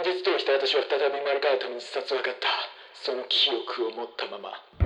現実逃した私は再び丸ために自殺を図った。その記憶を持ったまま。